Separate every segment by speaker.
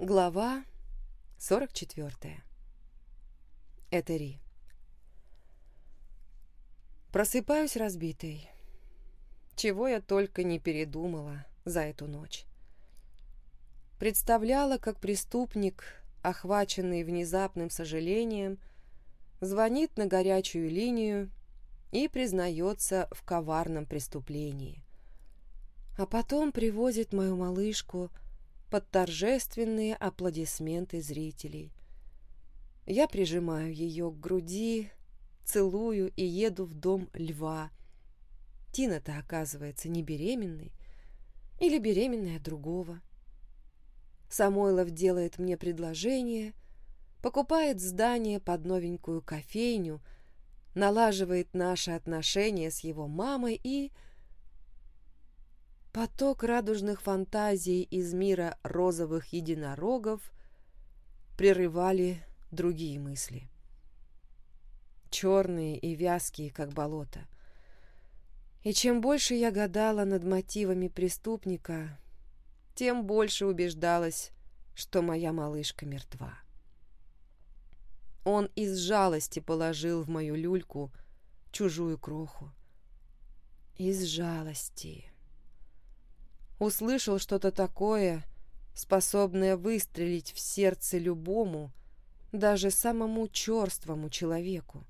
Speaker 1: Глава 44. Это Ри. Просыпаюсь разбитой. Чего я только не передумала за эту ночь. Представляла, как преступник, охваченный внезапным сожалением, звонит на горячую линию и признается в коварном преступлении. А потом привозит мою малышку под торжественные аплодисменты зрителей. Я прижимаю ее к груди, целую и еду в дом льва. Тина-то оказывается не беременной или беременная другого. Самойлов делает мне предложение, покупает здание под новенькую кофейню, налаживает наши отношения с его мамой и Поток радужных фантазий из мира розовых единорогов прерывали другие мысли. Черные и вязкие, как болото. И чем больше я гадала над мотивами преступника, тем больше убеждалась, что моя малышка мертва. Он из жалости положил в мою люльку чужую кроху. Из жалости услышал что-то такое, способное выстрелить в сердце любому, даже самому черствому человеку.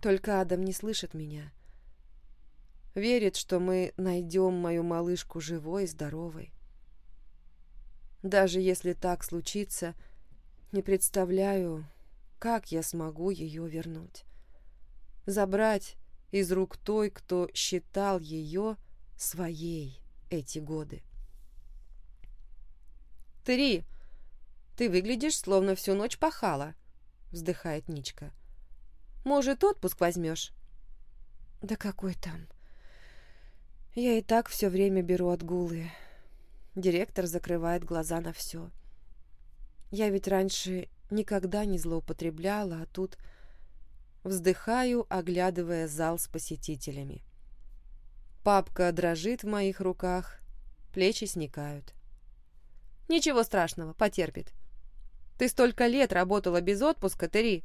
Speaker 1: Только Адам не слышит меня. Верит, что мы найдем мою малышку живой и здоровой. Даже если так случится, не представляю, как я смогу ее вернуть. Забрать из рук той, кто считал ее своей эти годы. «Три, ты выглядишь, словно всю ночь пахала», — вздыхает Ничка. «Может, отпуск возьмешь?» «Да какой там? Я и так все время беру отгулы». Директор закрывает глаза на все. Я ведь раньше никогда не злоупотребляла, а тут вздыхаю, оглядывая зал с посетителями. Папка дрожит в моих руках, плечи сникают. Ничего страшного, потерпит. Ты столько лет работала без отпуска, Тери.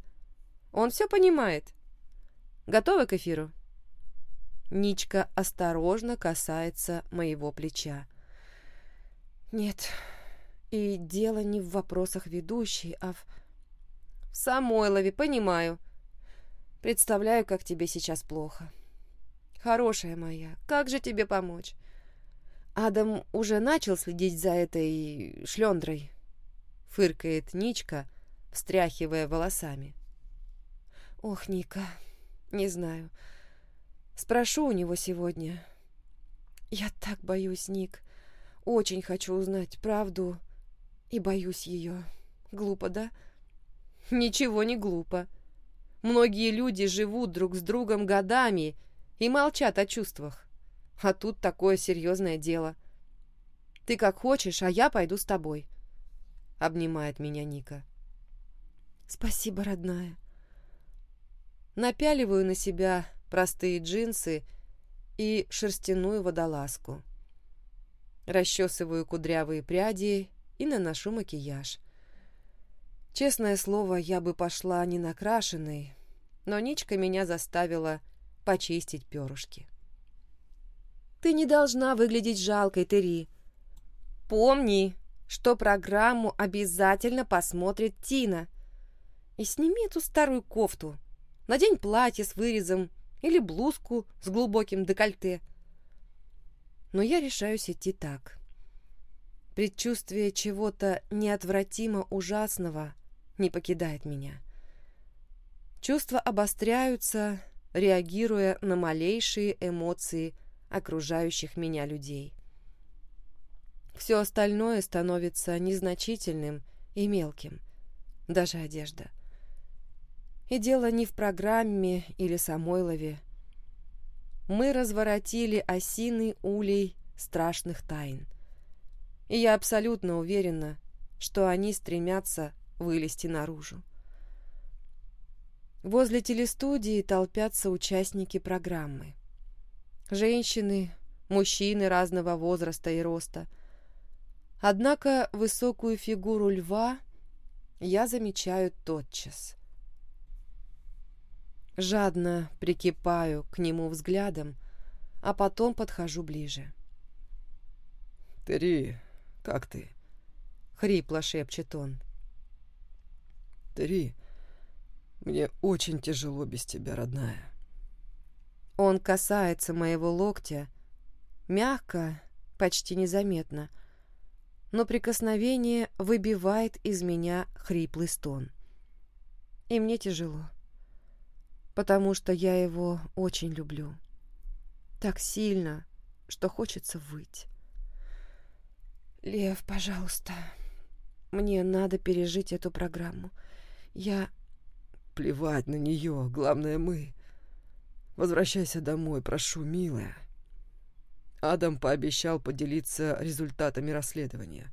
Speaker 1: Он все понимает. Готова к эфиру? Ничка осторожно касается моего плеча. Нет, и дело не в вопросах ведущей, а в... В Самойлове, понимаю. Представляю, как тебе сейчас плохо. Хорошая моя, как же тебе помочь? Адам уже начал следить за этой шлендрой. Фыркает Ничка, встряхивая волосами. Ох, Ника, не знаю. Спрошу у него сегодня. Я так боюсь, Ник. Очень хочу узнать правду и боюсь ее. Глупо, да? Ничего не глупо. Многие люди живут друг с другом годами и молчат о чувствах. А тут такое серьезное дело. Ты как хочешь, а я пойду с тобой. Обнимает меня Ника. Спасибо, родная. Напяливаю на себя простые джинсы и шерстяную водолазку. Расчесываю кудрявые пряди и наношу макияж. Честное слово, я бы пошла не накрашенной, но Ничка меня заставила почистить перышки. «Ты не должна выглядеть жалкой, Тери. Помни, что программу обязательно посмотрит Тина. И сними эту старую кофту, надень платье с вырезом или блузку с глубоким декольте. Но я решаюсь идти так. Предчувствие чего-то неотвратимо ужасного не покидает меня. Чувства обостряются, реагируя на малейшие эмоции окружающих меня людей. Все остальное становится незначительным и мелким, даже одежда. И дело не в программе или Самойлове. Мы разворотили осиный улей страшных тайн. И я абсолютно уверена, что они стремятся вылезти наружу. Возле телестудии толпятся участники программы. Женщины, мужчины разного возраста и роста. Однако высокую фигуру льва я замечаю тотчас. Жадно прикипаю к нему взглядом, а потом подхожу ближе.
Speaker 2: «Терри, как ты?»
Speaker 1: — хрипло шепчет он.
Speaker 2: «Терри, мне очень тяжело без тебя, родная».
Speaker 1: Он касается моего локтя, мягко, почти незаметно, но прикосновение выбивает из меня хриплый стон. И мне тяжело, потому что я его очень люблю. Так сильно, что хочется выть. «Лев, пожалуйста, мне надо пережить эту программу. Я...»
Speaker 2: «Плевать на нее, главное мы. Возвращайся домой, прошу, милая». Адам пообещал поделиться результатами расследования.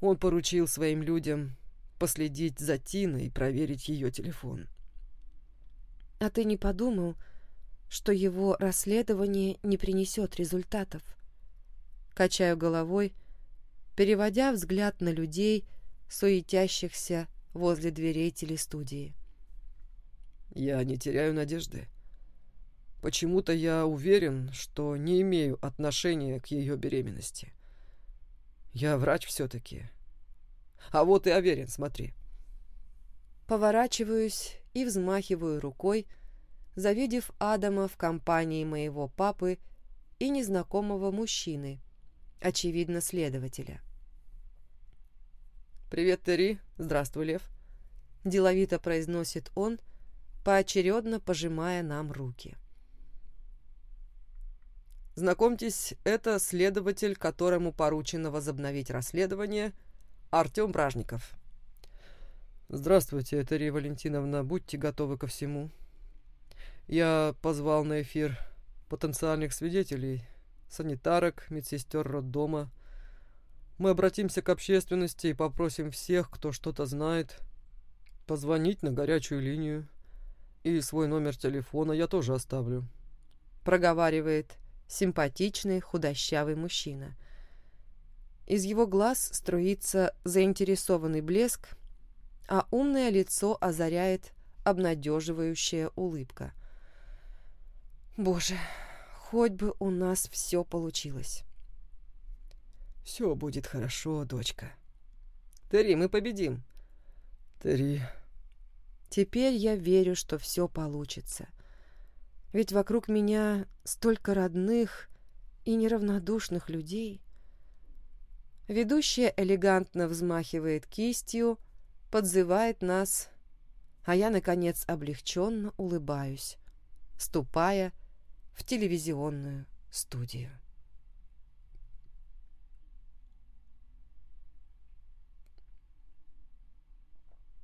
Speaker 2: Он поручил своим людям последить за Тиной и проверить ее телефон.
Speaker 1: «А ты не подумал, что его расследование не принесет результатов?» Качаю головой, переводя взгляд на людей, суетящихся возле дверей телестудии.
Speaker 2: «Я не теряю надежды. Почему-то я уверен, что не имею отношения к ее беременности. Я врач все-таки. А вот и Аверин, смотри.
Speaker 1: Поворачиваюсь и взмахиваю рукой, завидев Адама в компании моего папы и незнакомого мужчины, очевидно, следователя.
Speaker 2: «Привет, Терри. Здравствуй, Лев», — деловито произносит он, поочередно пожимая нам руки. Знакомьтесь, это следователь, которому поручено возобновить расследование, Артем Бражников. Здравствуйте, Терия Валентиновна, будьте готовы ко всему. Я позвал на эфир потенциальных свидетелей, санитарок, медсестер роддома. Мы обратимся к общественности и попросим всех, кто что-то знает, позвонить на горячую линию. И свой номер телефона я тоже оставлю.
Speaker 1: Проговаривает симпатичный худощавый мужчина. Из его глаз струится заинтересованный блеск, а умное лицо озаряет обнадеживающая улыбка. Боже, хоть бы у нас все получилось.
Speaker 2: Все будет хорошо, дочка.
Speaker 1: Терри, мы победим.
Speaker 2: Терри.
Speaker 1: Теперь я верю, что все получится. Ведь вокруг меня столько родных и неравнодушных людей. Ведущая элегантно взмахивает кистью, подзывает нас, а я, наконец, облегченно улыбаюсь, ступая в телевизионную студию.